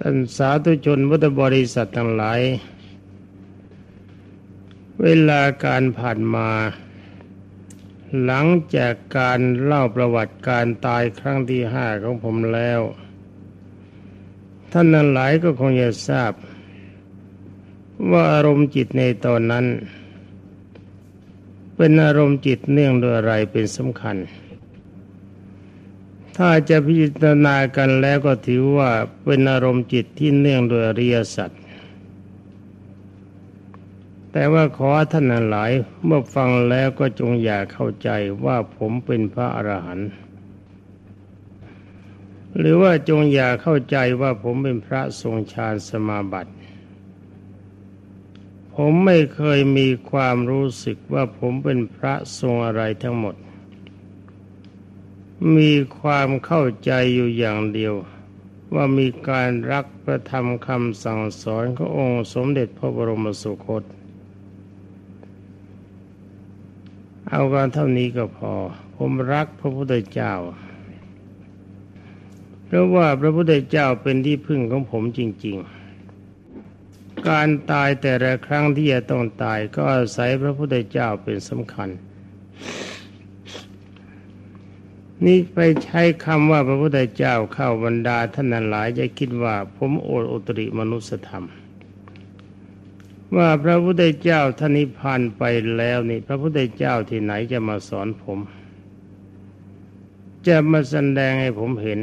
ท่านสาธุชนพุทธบริษัททั้งหลาย เวลาการผ่านมา หลังจากการเล่าประวัติการตายครั้งที่ห้าของผมแล้ว ท่านนั้นหลายก็คงจะทราบ ว่าอารมณ์จิตในตอนนั้น เป็นอารมณ์จิตเนื่องด้วยอะไรเป็นสำคัญ ถ้าจะพิจารณากันแล้วก็ถือว่าเป็นอารมณ์จิตที่เนื่องโดยอริยสัจแต่ว่าขอท่านหลายเมื่อฟังแล้วก็จงอย่าเข้าใจว่าผมเป็นพระอรหันต์หรือว่าจงอย่าเข้าใจว่าผมเป็นพระทรงฌานสมาบัติ ผมไม่เคยมีความรู้สึกว่าผมเป็นพระทรงอะไรทั้งหมด มีความเข้าใจอยู่อย่างเดียว ว่ามีการรักประธรรมคำสั่งสอนขององค์สมเด็จพระบรมสุคต เอาการเท่านี้ก็พอ ผมรักพระพุทธเจ้า เพราะว่าพระพุทธเจ้าเป็นที่พึ่งของผมจริง ๆการตายแต่ละครั้งที่จะต้องตายก็อาศัยพระพุทธเจ้าเป็นสำคัญ นี่ไปใช้คำว่าพระพุทธเจ้าเข้าบรรดาท่านหลายจะคิดว่าผมโอดอุตริมนุสธรรม ว่าพระพุทธเจ้าท่านนิพพานไปแล้วนี่ พระพุทธเจ้าที่ไหนจะมาสอนผม จะมาแสดงให้ผมเห็น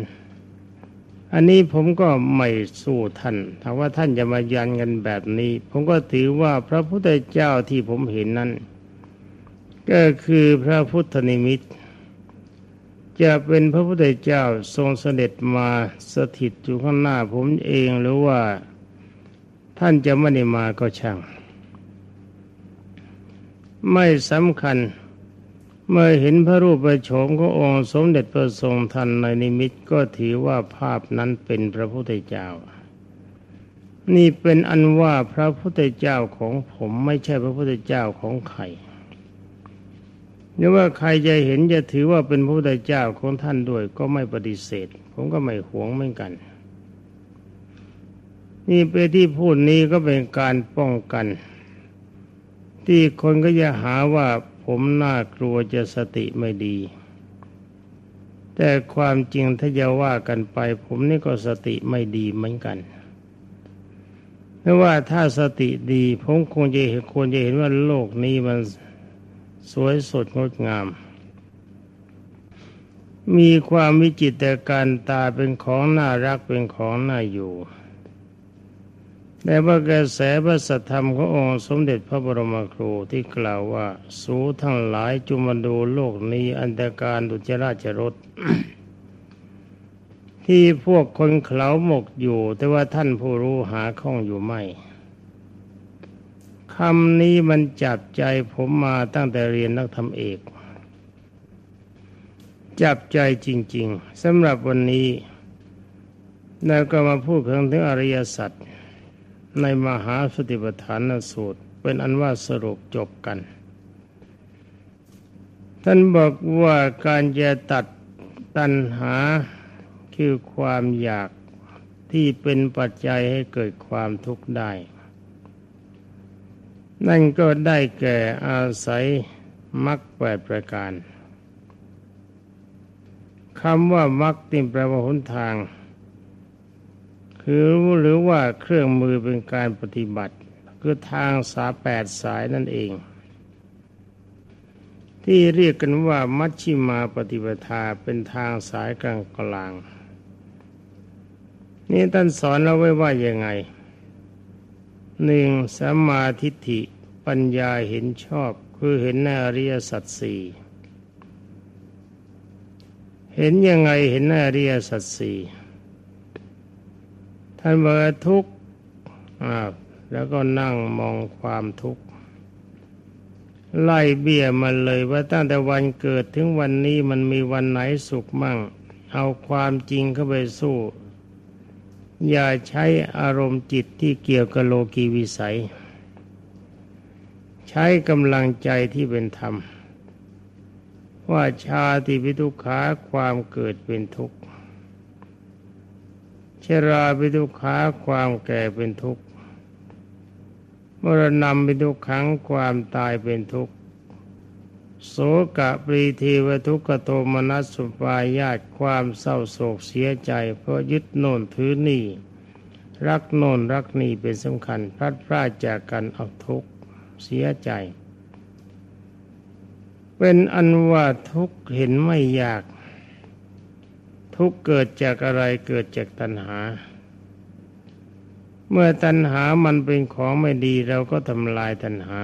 อันนี้ผมก็ไม่สู้ท่านถ้าว่าท่านจะมายันกันแบบนี้ ผมก็ถือว่าพระพุทธเจ้าที่ผมเห็นนั้น ก็คือพระพุทธนิมิต จะเป็นพระพุทธเจ้าทรงเสด็จมาสถิตอยู่ข้างหน้าผมเองหรือว่าท่านจะไม่ได้มาก็ช่าง ไม่สำคัญเมื่อเห็นพระรูปประโฉมขององค์สมเด็จพระทรงทันในนิมิตก็ถือว่าภาพนั้นเป็นพระพุทธเจ้า นี่เป็นอันว่าพระพุทธเจ้าของผมไม่ใช่พระพุทธเจ้าของใคร หรือว่าใครจะเห็นจะถือว่าเป็นพระพุทธเจ้าของท่านด้วยก็ไม่ปฏิเสธ ผมก็ไม่หวงเหมือนกัน นี่เป็นที่พูดนี้ก็เป็นการป้องกัน ที่คนก็จะหาว่าผมน่ากลัวจะสติไม่ดี แต่ความจริงถ้าจะว่ากันไป ผมนี่ก็สติไม่ดีเหมือนกันเพราะว่าถ้าสติดี ผมคงจะเห็นควรจะเห็นว่าโลกนี้มัน สวยสดงดงาม มีความวิจิตรการตาเป็นของน่ารักเป็นของน่าอยู่แต่ว่ากระแสพระสัทธรรมขององค์สมเด็จพระบรมครูที่กล่าวว่า สูทั้งหลายจุมาดูโลกนี้อันตรการดุจราชรถที่พวกคนเขาหมกอยู่ แต่ว่าท่านผู้รู้หาข้องอยู่ไม่ คำนี้มันจับใจผมมาตั้งแต่เรียนนักธรรมเอก จับใจจริง ๆสำหรับวันนี้เราก็มาพูดถึงถึงอริยสัจในมหาสติปัฏฐานสูตร เป็นอันว่าสรุปจบกัน ท่านบอกว่าการจะตัดตัณหาคือความอยากที่เป็นปัจจัยให้เกิดความทุกข์ได้ นั่นก็ได้แก่อาศัยมรรคแปดประการคำว่ามรรคติมแปลว่าหนทาง คือหรือว่าเครื่องมือเป็นการปฏิบัติ คือทางสาแปดสายนั่นเอง ที่เรียกกันว่ามัชชิมาปฏิปทาเป็นทางสายกลางกลาง นี่ท่านสอนเราไว้ว่ายังไง หนึ่งสัมมาทิฏฐิปัญญาเห็นชอบคือเห็นในอริยสัจสี่เห็นยังไงเห็นในอริยสัจสี่ท่านบอกทุกข์แล้วก็นั่งมองความทุกข์ไล่เบี้ยมันเลยว่าตั้งแต่วันเกิดถึงวันนี้มันมีวันไหนสุขมั่ง เอาความจริงเข้าไปสู้ อย่าใช้อารมณ์จิตที่เกี่ยวกับโลกีวิสัย ใช้กำลังใจที่เป็นธรรม ว่าชาติพิทุขาความเกิดเป็นทุกข์ชราเป็นทุขาความแก่เป็นทุกข์มรณะเป็นทุขังความตายเป็นทุกข์ โสกะปรีทีวทุกโทมนัสสุปายาตความเศร้าโศกเสียใจ เพราะยึดโน่นถือนี่ รักโน่นรักนี่เป็นสำคัญ พลัดพรากจากกันเอาทุกเสียใจ เป็นอันว่าทุกเห็นไม่ยาก ทุกเกิดจากอะไรเกิดจากตัณหา เมื่อตัณหามันเป็นของไม่ดีเราก็ทำลายตัณหา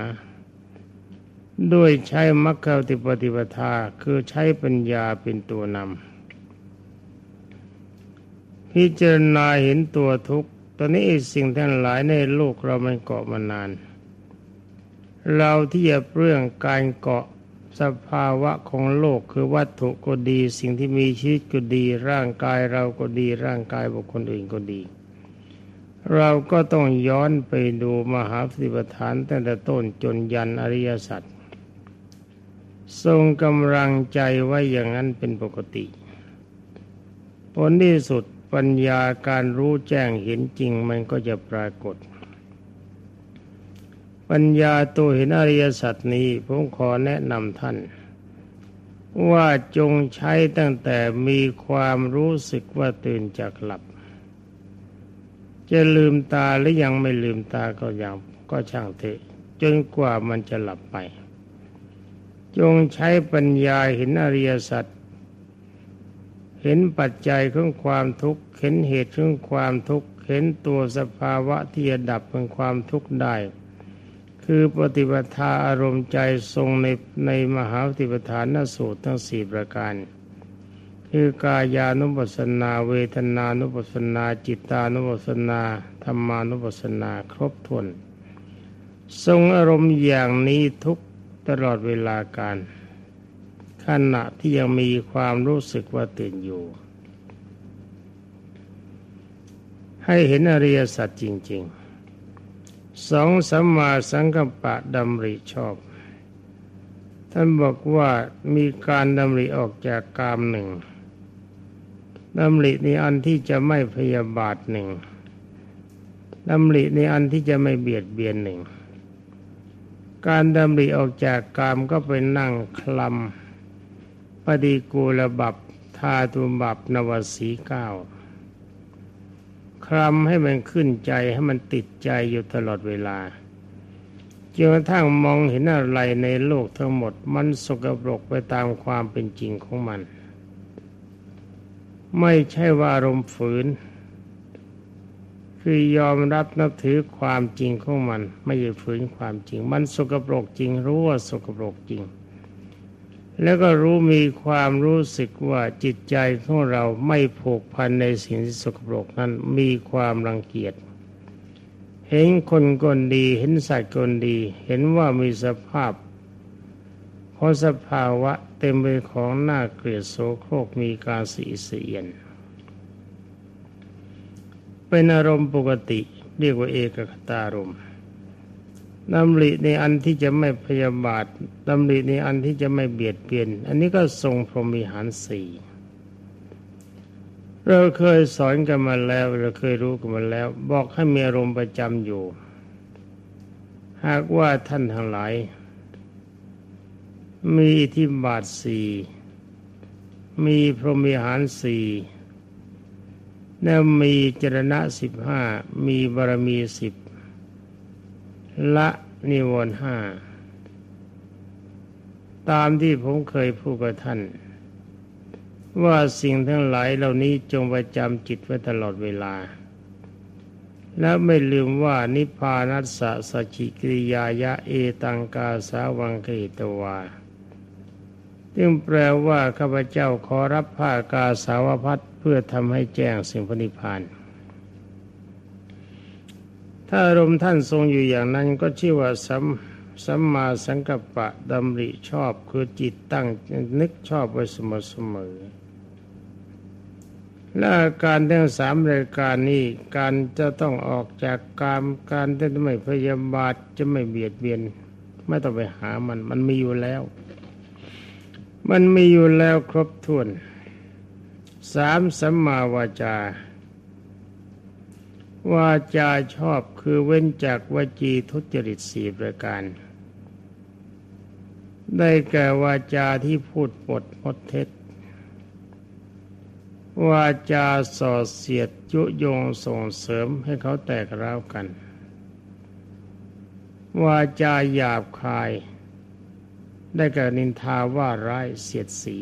ด้วยใช้มรรคติปฏิปทาคือใช้ปัญญาเป็นตัวนำพิจารณาเห็นตัวทุกข์ตอนนี้สิ่งทั้งหลายในโลกเรามันเกาะมานาน เราที่จะเรื่องการเกาะสภาวะของโลกคือวัตถุก็ดี สิ่งที่มีชีวิตก็ดี ร่างกายเราก็ดีร่างกายบุคคลอื่นก็ดี เราก็ต้องย้อนไปดูมหาปฏิปทานตั้งแต่ต้นจนยันอริยสัจ ทรงกำลังใจไว้อย่างนั้นเป็นปกติ ผลที่สุดปัญญาการรู้แจ้งเห็นจริงมันก็จะปรากฏ ปัญญาตัวเห็นอริยสัจนี้ผมขอแนะนำท่าน ว่าจงใช้ตั้งแต่มีความรู้สึกว่าตื่นจากหลับ จะลืมตาหรือยังไม่ลืมตาก็ยังก็ช่างเถอะจนกว่ามันจะหลับไป จงใช้ปัญญาเห็นอริยสัจเห็นปัจจัยของความทุกข์เห็นเหตุของความทุกข์เห็นตัวสภาวะที่จะดับเป็นความทุกข์ได้ คือปฏิปทาอารมณ์ใจทรงในในมหาปฏิปทานสูตรทั้งสี่ประการ คือกายานุปัสสนา เวทนานุปัสสนา จิตานุปัสสนาธรรมานุปัสสนาครบถ้วนทรงอารมณ์อย่างนี้ทุก ตลอดเวลาการขณะที่ยังมีความรู้สึกว่าตื่นอยู่ ให้เห็นอริยสัจจริง ๆ สองสัมมาสังกัปปะดำริชอบ ท่านบอกว่ามีการดำริออกจากกามหนึ่งดำริในอันที่จะไม่พยาบาทหนึ่งดำริในอันที่จะไม่เบียดเบียนหนึ่ง การดำริออกจากกามก็ไปนั่งคลำปฏิกูลบับทาตุบับนวสีเก้าคลำให้มันขึ้นใจให้มันติดใจอยู่ตลอดเวลาจนกระทั่งมองเห็นอะไรในโลกทั้งหมดมันสกปรกไปตามความเป็นจริงของมัน ไม่ใช่ว่าอารมณ์ฝืน คือยอมรับนับถือความจริงของมัน ไม่ใช่ฝืนความจริง มันสกปรกจริง รู้ว่าสกปรกจริง แล้วก็รู้มีความรู้สึกว่าจิตใจของเราไม่ผูกพันในสิ่งที่สกปรกนั้นมีความรังเกียจเห็นคนกนดีเห็นสัตว์กนดี เห็นว่ามีสภาพเพราะสภาวะเต็มไปของหน้าเกลียดโสโครกมีการสีเสียน เป็นอารมณ์ปกติ เรียกว่าเอกคตารมณ์ดำริในอันที่จะไม่พยาบาทดำริในอันที่จะไม่เบียดเบียน อันนี้ก็ทรงพรหมิหารสี่เราเคยสอนกันมาแล้ว เราเคยรู้กันมาแล้ว บอกให้มีอารมณ์ประจำอยู่ หากว่าท่านทั้งหลาย มีที่บาทสี่มีพรหมิหารสี่ แล้วมีจรณะสิบห้ามีบารมีสิบละนิวรณ์ห้าตามที่ผมเคยพูดกับท่าน ว่าสิ่งทั้งหลายเหล่านี้จงประจำจิตไว้ตลอดเวลา และไม่ลืมว่านิพพานัสสะสจิกิริยายะเอตังกาสาวังเกตวาซึ่งแปลว่าข้าพเจ้าขอรับผ้ากาสาวพัด พื่อทำให้แจ้งสิ่งพนิพานถ้าอารมณ์ท่านทรงอยู่อย่างนั้นก็ชื่อว่าสัมสัมมาสังกัปปะดำริชอบคือจิตตั้งนึกชอบไว้เสมอเสมอและการทั้งสามรายการนี้การจะต้องออกจากการการที่ไม่พยาบาทจะไม่เบียดเบียน ไม่ต้องไปหามัน มันมีอยู่แล้ว มันมีอยู่แล้วครบถ้วน สามสัมมาวาจาวาจาชอบคือเว้นจากวาจีทุจริตสี่ประการ ได้แก่วาจาที่พูดปดมดเท็จ วาจาส่อเสียดยุยงส่งเสริมให้เขาแตกร้าวกัน วาจาหยาบคาย ได้แก่นินทาว่าร้ายเสียดสี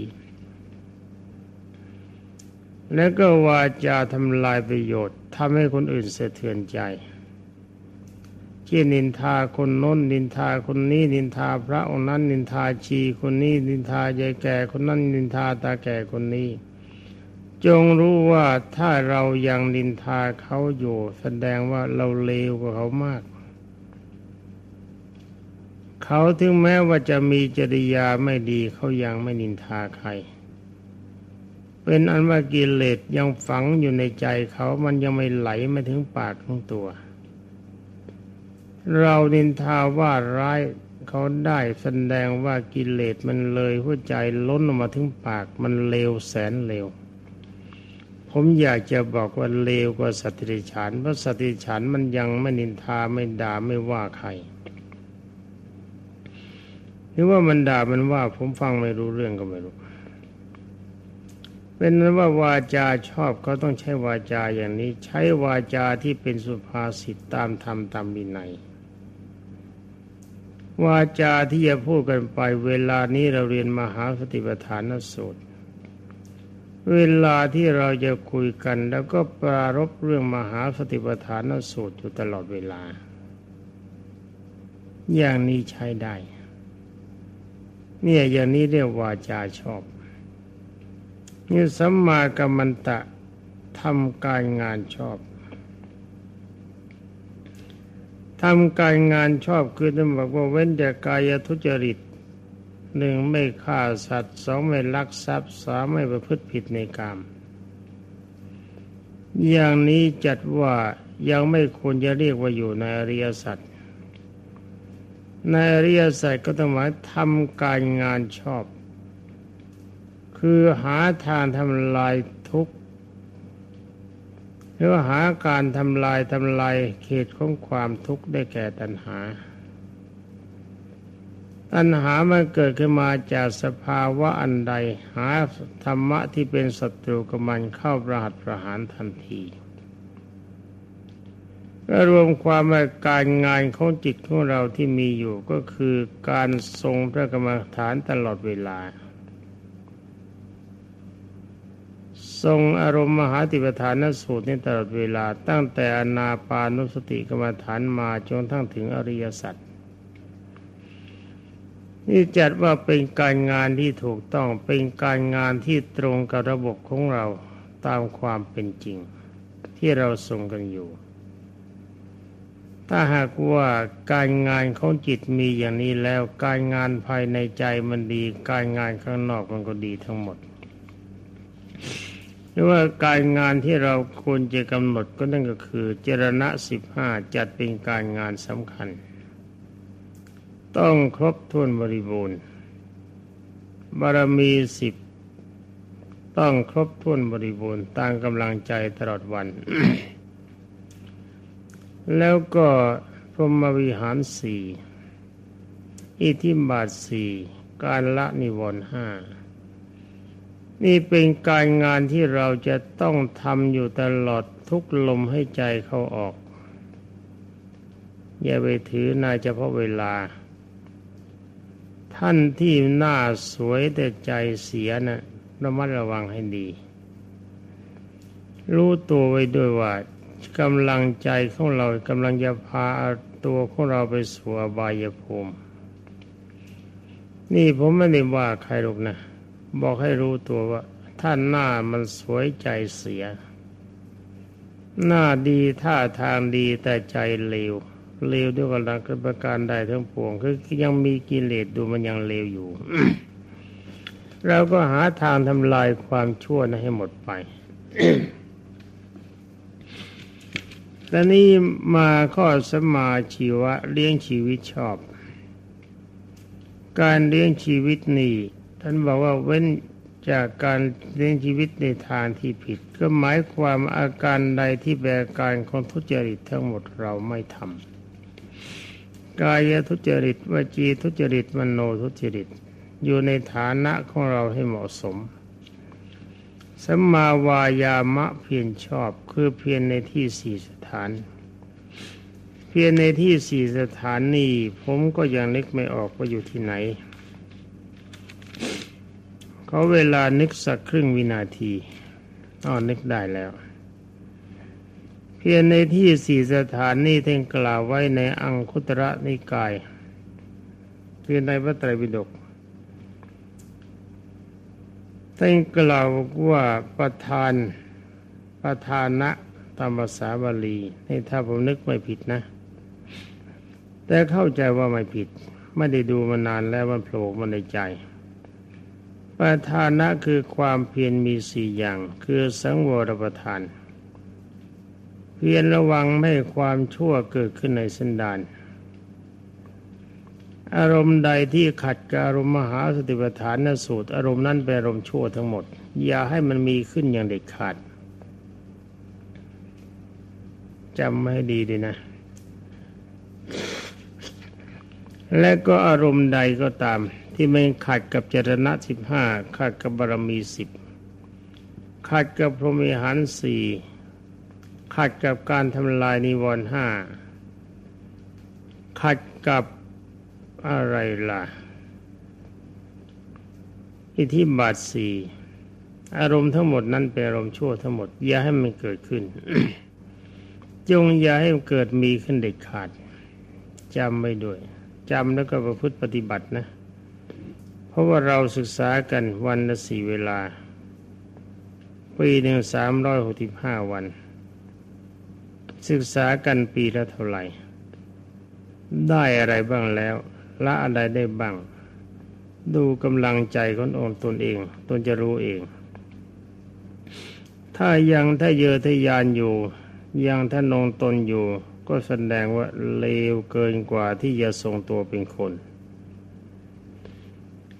และก็วาจาทำลายประโยชน์ทำให้คนอื่นเสถียรใจที่นินทาคนน้น นินทาคนนี้นินทาพระองค์นั้น นินทาชีคนนี้ นินทายายแก่คนนั้น นินทาตาแก่คนนี้ จงรู้ว่าถ้าเรายังนินทาเขาอยู่ แสดงว่าเราเลวกว่าเขามาก เขาถึงแม้ว่าจะมีจริยาไม่ดีเขายังไม่นินทาใคร เป็นอันว่ากิเลสยังฝังอยู่ในใจเขามันยังไม่ไหลมาถึงปากของตัว เรานินทาว่าร้ายเขาได้แสดงว่ากิเลสมันเลยหัวใจล้นออกมาถึงปากมันเลวแสนเลวผมอยากจะบอกว่าเลวกว่าสติฉันเพราะสติฉันมันยังไม่นินทาไม่ด่าไม่ว่าใครหรือว่ามันด่ามันว่าผมฟังไม่รู้เรื่องก็ไม่รู้ เป็นนั้นว่าวาจาชอบเขาต้องใช้วาจาอย่างนี้ ใช้วาจาที่เป็นสุภาษิตตามธรรมตามวินัยวาจาที่จะพูดกันไป เวลานี้เราเรียนมหาสติปัฏฐานสูตร เวลาที่เราจะคุยกัน แล้วก็ปรารบเรื่องมหาสติปัฏฐานสูตรอยู่ตลอดเวลา อย่างนี้ใช้ได้ เนี่ยอย่างนี้เรียกวาจาชอบ นี่สัมมากัมมันตะทำการงานชอบทำการงานชอบคือท่านบอกว่าเว้นจากกายทุจริตหนึ่งไม่ฆ่าสัตว์สองไม่ลักทรัพย์สามไม่ประพฤติผิดในกรรมอย่างนี้จัดว่ายังไม่ควรจะเรียกว่าอยู่ในอริยสัจในอริยสัจก็ต้องหมายทำการงานชอบ คือหาทางทำลายทุกข์หรือหาการทำลายทำลายเขตของความทุกข์ได้แก่ตัณหา ตัณหามันเกิดขึ้นมาจากสภาวะอันใด หาธรรมะที่เป็นศัตรูกับมันเข้าประหัตประหารทันทีก็รวมความว่าการงานของจิตของเราที่มีอยู่ก็คือการทรงพระกรรมฐานตลอดเวลา ทรงอารมณ์มหาติปฐานสูตรนี้ตลอดเวลาตั้งแต่อนาปานุสติกรรมฐานมาจนทั้งถึงอริยสัจนี่จัดว่าเป็นการงานที่ถูกต้องเป็นการงานที่ตรงกับระบบของเราตามความเป็นจริง ที่เราส่งกันอยู่ ถ้าหากว่าการงานของจิตมีอย่างนี้แล้วการงานภายในใจมันดี การงานข้างนอกมันก็ดีทั้งหมด หรือว่าการงานที่เราควรจะกำหนดก็นั่นก็คือเจรณะสิบห้าจัดเป็นการงานสำคัญ ต้องครบถ้วนบริบูรณ์ บารมีสิบต้องครบถ้วนบริบูรณ์ตามกำลังใจตลอดวัน แล้วก็พรหมวิหารสี่อิทิบาทสี่การละนิวรณ์ห้า นี่เป็นการงานที่เราจะต้องทำอยู่ตลอดทุกลมให้ใจเขาออก อย่าไปถือนายเฉพาะเวลา ท่านที่หน้าสวยแต่ใจเสียนะ่ะระมัดระวังให้ดี รู้ตัวไว้ด้วยว่ากำลังใจของเรากำลังจะพาตัวของเราไปสู่อบายภูมิ นี่ผมไม่ได้ว่าใครหรอกนะ บอกให้รู้ตัวว่าท่านหน้ามันสวยใจเสีย หน้าดีท่าทางดีแต่ใจเลวเลวด้วยกันกประการใดทั้งปวงคือยังมีกิเลสดูมันยังเลวอยู่เราก็หาทางทำลายความชั่วนั้นให้หมดไปแต่นี้มาข้อสมาชีวะเลี้ยงชีวิตชอบ การเลี้ยงชีวิตนี่ ท่านบอกว่าเว้นจากการเลี้ยงชีวิตในทางที่ผิด ก็หมายความอาการใดที่แบกการของทุจริตทั้งหมดเราไม่ทำกายทุจริตวจีทุจริตมโนทุจริต อยู่ในฐานะของเราให้เหมาะสมสัมมาวายามะเพียรชอบคือเพียรในที่สี่สถาน เพียรในที่สี่สถานนี้ผมก็ยังนึกไม่ออกว่าอยู่ที่ไหน เขาเวลานึกสักครึ่งวินาทีอ๋อนึกได้แล้ว เพียงในที่สี่สถานนี้ท่านกล่าวไว้ในอังคุตระนิกายคือในพระไตรปิฎกท่านกล่าวว่าประธานประธานะตามภาษาบาลีนี่ถ้าผมนึกไม่ผิดนะ แต่เข้าใจว่าไม่ผิด ไม่ได้ดูมานานแล้วมันโผล่มาในใจ ประธานะคือความเพียรมีสี่อย่าง คือสังวรประทาน เพียรระวังไม่ความชั่วเกิดขึ้นในสันดานอารมณ์ใดที่ขัดกับอารมณ์มหาสติปัฏฐานนสูตร อารมณ์นั้นเป็นอารมณ์ชั่วทั้งหมด อย่าให้มันมีขึ้นอย่างเด็ดขาดจำไม่ดีดีนะ และก็อารมณ์ใดก็ตาม ที่ไม่ขัดกับจรณะสิบห้าขัดกับบารมีสิบขัดกับพรหมิหารสี่ขัดกับการทำลายนิวรณ์ห้าขัดกับอะไรล่ะอิทธิบาทสี่อารมณ์ทั้งหมดนั้นเป็นอารมณ์ชั่วทั้งหมด อย่าให้มันเกิดขึ้น จงอย่าให้มันเกิดมีขึ้นเด็ดขาดจำไว้ด้วยจำแล้วก็ประพฤติปฏิบัตินะ เพราะว่าเราศึกษากันวันละสี่เวลา ปีหนึ่งสามร้อยหกสิบห้าวัน ศึกษากันปีละเท่าไหร่ ได้อะไรบ้างแล้ว ละอะไรได้บ้าง ดูกำลังใจขององตนเองตนจะรู้เอง ถ้ายังถ้าเยอทะยานอยู่ยังถ้านงตนอยู่ ก็แสดงว่าเลวเกินกว่าที่จะทรงตัวเป็นคน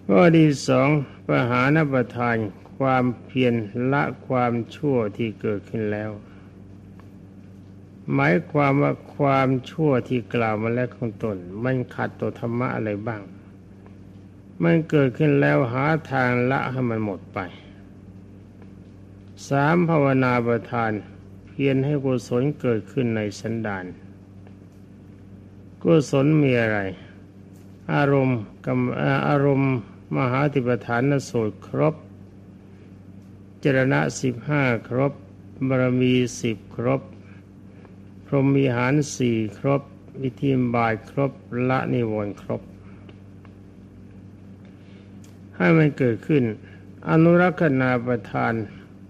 ข้อที่สองปหานประทานความเพียรละความชั่วที่เกิดขึ้นแล้ว หมายความว่าความชั่วที่กล่าวมาแล้วของตน มันขัดต่อธรรมะอะไรบ้าง มันเกิดขึ้นแล้วหาทางละให้มันหมดไปสามภาวนาประทาน เพียรให้กุศลเกิดขึ้นในสันดานกุศลมีอะไร อารมณ์กับอารมณ์ มหาติปฐานสูตรครบจรณะสิบห้าครบบารมีสิบครบ พรหมีหารสี่ครบ วิธีบายครบละนิวรณ์ครบ ให้มันเกิดขึ้น อนุรักษณาประทาน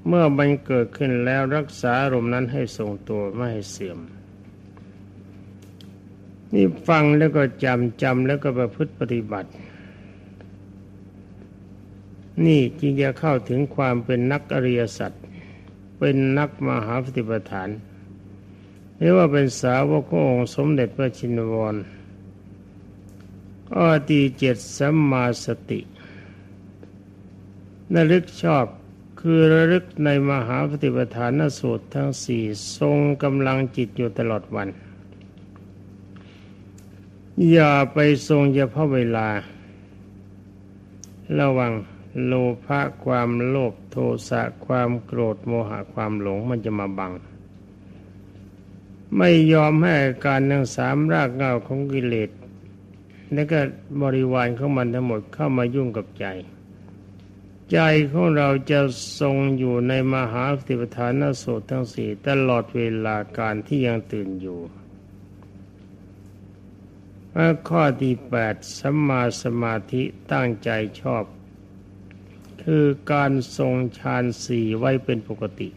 เมื่อมันเกิดขึ้นแล้วรักษาอารมณ์นั้นให้ทรงตัวไม่ให้เสื่อม นี่ฟังแล้วก็จำจำแล้วก็ประพฤติปฏิบัติ นี่จึงจะเข้าถึงความเป็นนักอริยสัจเป็นนักมหาปฏิปทานเรียกว่าเป็นสาวกของค์สมเด็จพระชินวรอ้อตีเจ็ดสัมมาสติระลึกชอบคือระลึกในมหาปฏิปทานสูตรทั้งสี่ทรงกำลังจิตอยู่ตลอดวัน อย่าไปทรงเฉพาะเวลา ระวัง โลภะความโลภโทสะความโกรธโมหะความหลงมันจะมาบัง ไม่ยอมให้การทั้งสามรากเงาของกิเลสและก็บริวารของมันทั้งหมดเข้ามายุ่งกับใจ ใจของเราจะทรงอยู่ในมหาสติปัฏฐานโสตทั้งสี่ตลอดเวลาการที่ยังตื่นอยู่ข้อที่แปดสัมมาสมาธิตั้งใจชอบ คือการทรงฌานสี่ไว้เป็นปกติ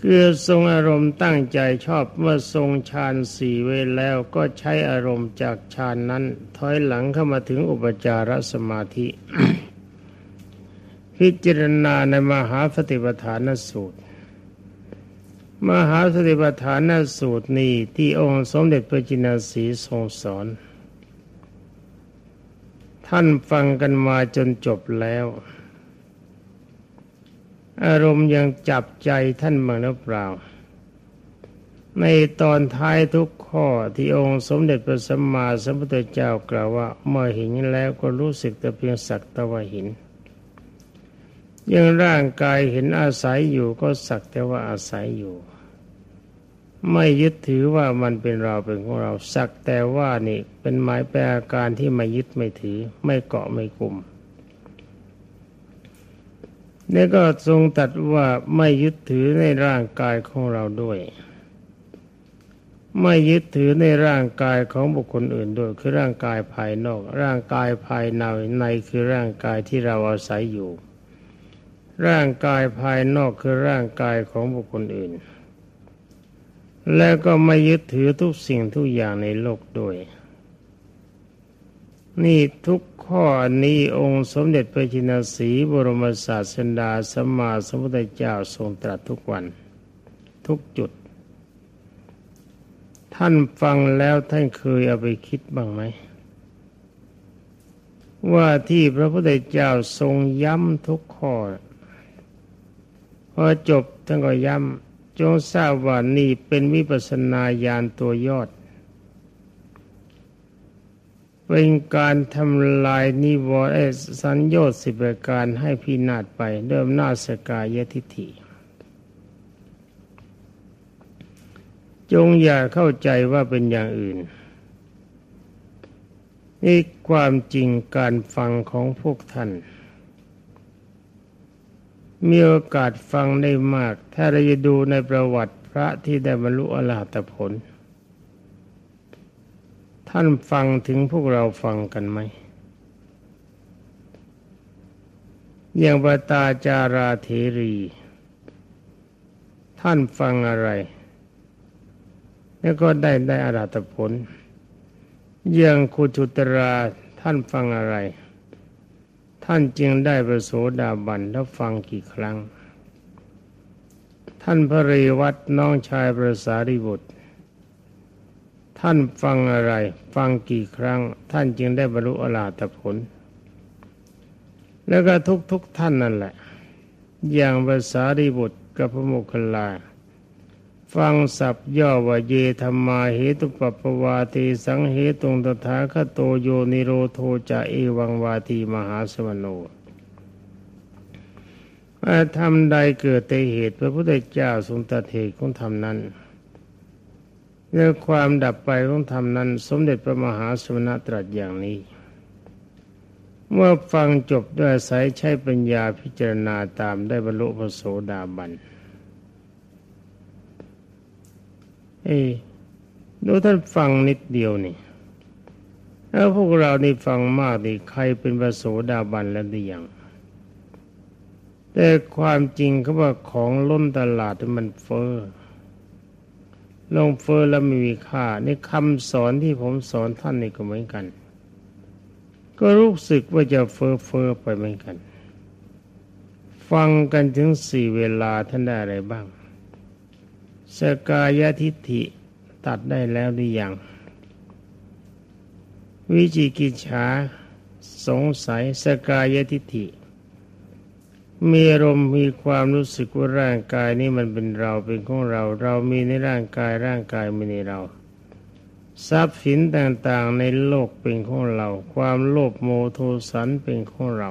คือทรงอารมณ์ตั้งใจชอบเมื่อทรงฌานสี่ไว้แล้วก็ใช้อารมณ์จากฌานนั้น ถอยหลังเข้ามาถึงอุปจารสมาธิ พิจารณาในมหาสติปัฏฐานสูตร มหาสติปัฏฐานสูตรนี้ที่องค์สมเด็จพระจินสีทรงสอน ท่านฟังกันมาจนจบแล้ว อารมณ์ยังจับใจท่านบ้างหรือเปล่า ในตอนท้ายทุกข้อที่องค์สมเด็จพระสัมมาสัมพุทธเจ้ากล่าวว่า เมื่อเห็นแล้วก็รู้สึกแต่เพียงสักต่ว่าห็นยังร่างกายเห็นอาศัยอยู่ก็สักแต่ว่าอาศัยอยู่ ไม่ยึดถือว่ามันเป็นเราเป็นของเราสักแต่ว่านี่เป็นหมายแปลอาการที่ไม่ยึดไม่ถือ ไม่เกาะไม่กลุ่มนี่ก็ทรงตัดว่าไม่ยึดถือในร่างกายของเราด้วย ไม่ยึดถือในร่างกายของบุคคลอื่นด้วย คือร่างกายภายนอก ร่างกายภายในในคือร่างกายที่เราอาศัยอยู่ ร่างกายภายนอกคือร่างกายของบุคคลอื่น และก็ไม่ยึดถือทุกสิ่งทุกอย่างในโลกด้วย นี่ทุกข้อนี้องค์สมเด็จพระจินสีบรมศาสดาสัมมาสัมพุทธเจ้าทรงตรัสทุกวัน ทุกจุด ท่านฟังแล้วท่านเคยเอาไปคิดบ้างไหม ว่าที่พระพุทธเจ้าทรงย้ำทุกข้อพอจบท่านก็ย้ำ จงทราบว่านี่เป็นวิปัสนาญาณตัวยอด เป็นการทำลายนิวรณ์สัญญาสิบประการให้พินาศไปเดิมนาสกายทิฐิจงอย่าเข้าใจว่าเป็นอย่างอื่น นี่ความจริงการฟังของพวกท่าน มีโอกาสฟังได้มาก ถ้าเราจะดูในประวัติพระที่ได้บรรลุอรหัตผล ท่านฟังถึงพวกเราฟังกันไหม อย่างปตาจาราเทรี ท่านฟังอะไร แล้วก็ได้ได้อรหัตผล อย่างคุจุตราท่านฟังอะไร ท่านจึงได้ประโสดาบันแล้วฟังกี่ครั้ง ท่านพระรีวัตน้องชายพระสารีบุตร ท่านฟังอะไร ฟังกี่ครั้ง ท่านจึงได้บรรลุอรหัตผล แล้วก็ทุกๆทท่านนั่นแหละ อย่างพระสารีบุตรกับพระโมคคัลลา ฟังสับย่อว่าเยธรรมาเหตุปปวาตีสังเหตุงตถาคโตโยนิโรโทจะเอวังวาทีมหาสมโนทำใดเกิดแต่เหตุพระพุทธเจ้าทรงตัดเหตุของธรรมนั้นเรื่องความดับไปของธรรมนั้น สมเด็จพระมหาสมณตรัสอย่างนี้ เมื่อฟังจบด้วยสายใช้ปัญญาพิจารณาตามได้บรรลุพระโสดาบัน เอ้ดูท่านฟังนิดเดียวนี่แล้วพวกเรานี่ฟังมากนี่ใครเป็นพระโสดาบันแล้วหรือยังแต่ความจริงเขาว่าของล้นตลาดมันเฟอ้อลงเฟอ้อแล้วไม่มีค่านี่คำสอนที่ผมสอนท่านนี่ก็เหมือนกัน ก็รู้สึกว่าจะเฟอ้อเฟอ้อไปเหมือนกัน ฟังกันถึงสี่เวลาท่านได้อะไรบ้าง สกายทิฏฐิตัดได้แล้วหรือยัง วิจิกิจฉาสงสัยสกายทิฏฐิ มีอารมณ์มีความรู้สึกว่าร่างกายนี้มันเป็นเราเป็นของเรา เรามีในร่างกายร่างกายมีในเรา ทรัพย์สินต่างๆในโลกเป็นของเรา ความโลภโมโทสันเป็นของเรา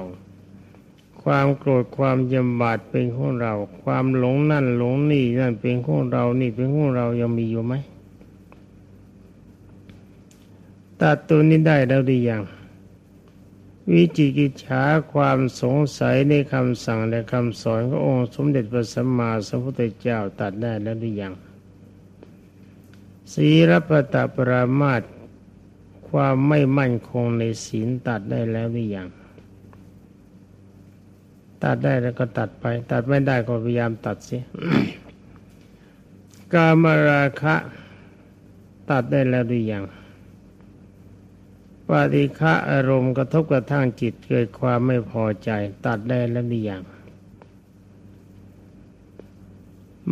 ความโกรธความยำบาดเป็นของเรา ความหลงนั่นหลงนี่นั่นเป็นของเรานี่เป็นของเรายังมีอยู่ไหมตัดตัวนี้ได้แล้วหรือยังวิจิกิจฉาความสงสัยในคำสั่งและคำสอนขององค์สมเด็จพระสัมมาสัมพุทธเจ้าตัดได้แล้วหรือยังศีรปตปรามาตความไม่มั่นคงในศีลตัดได้แล้วหรือยัง ตัดได้แล้วก็ตัดไป ตัดไม่ได้ก็พยายามตัดสิกามราคะ ตัดได้แล้วหรือยังปฏิฆะอารมณ์กระทบกระทั่งจิตเกิดความไม่พอใจ ตัดได้แล้วหรือยัง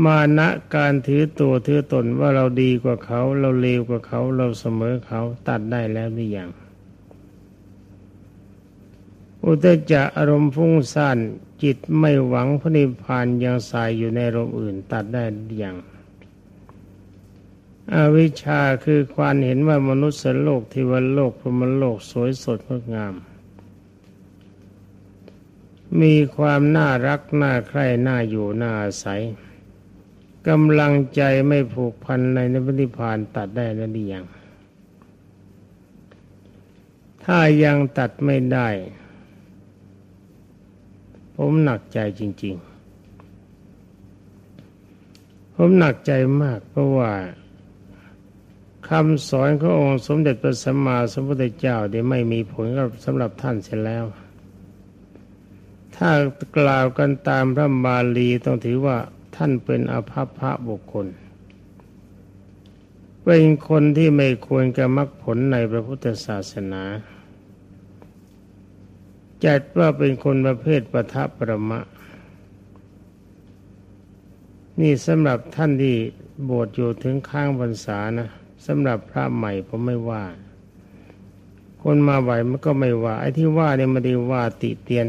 มานะการถือตัวถือตนว่าเราดีกว่าเขา เราเลวกว่าเขา เราเสมอเขา ตัดได้แล้วหรือยัง อุตจะอารมณ์ฟุ้งซ่านจิตไม่หวังพระนิพพานยังสายอยู่ในอารมณ์อื่นตัดได้อย่างอวิชชาคือความเห็นว่ามนุษย์โลกเทวโลกพรหมโลกสวยสดงดงาม มีความน่ารักน่าใคร่น่าอยู่น่าอาศัยกำลังใจไม่ผูกพันในนิพพานตัดได้นั่นอย่างถ้ายังตัดไม่ได้ ผมหนักใจจริง ๆ ผมหนักใจมากเพราะว่าคำสอนขององค์สมเด็จพระสัมมาสัมพุทธเจ้าได้ไม่มีผลกับสำหรับท่านเสียแล้ว ถ้ากล่าวกันตามพระบาลีต้องถือว่าท่านเป็นอภัพพระบุคคล เป็นคนที่ไม่ควรกับมรรคผลในพระพุทธศาสนา จัดว่าเป็นคนประเภทปทัปประมะ นี่สำหรับท่านที่บวชอยู่ถึงข้างพรรษานะสำหรับพระใหม่ผมไม่ว่า คนมาไหวมันก็ไม่ว่า ไอ้ที่ว่าเนี่ยมันดีว่าติเตียน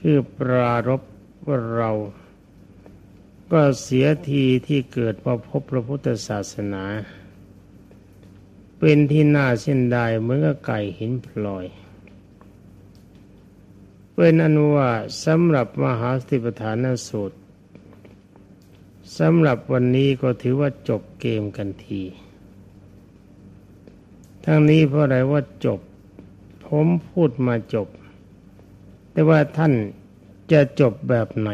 คือปรารบว่าเรา ก็เสียทีที่เกิดมาพบพระพุทธศาสนา เป็นที่น่าเส้นได้เหมือนกับไก่หินพลอย เป็นอนุว่าสำหรับมหาสติปัฏฐานสูตรสำหรับวันนี้ก็ถือว่าจบเกมกันที ทั้งนี้เพราะอะไรว่าจบ ผมพูดมาจบ แต่ว่าท่านจะจบแบบไหน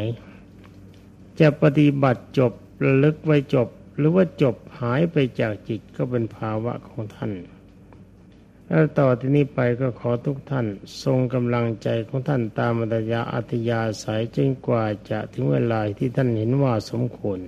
จะปฏิบัติจบระลึกไว้จบ หรือว่าจบหายไปจากจิตก็เป็นภาวะของท่าน แล้วต่อที่นี้ไปก็ขอทุกท่าน ทรงกำลังใจของท่านตามอัตยาอัตยาสายจนกว่าจะถึงเวลาที่ท่านเห็นว่าสมควร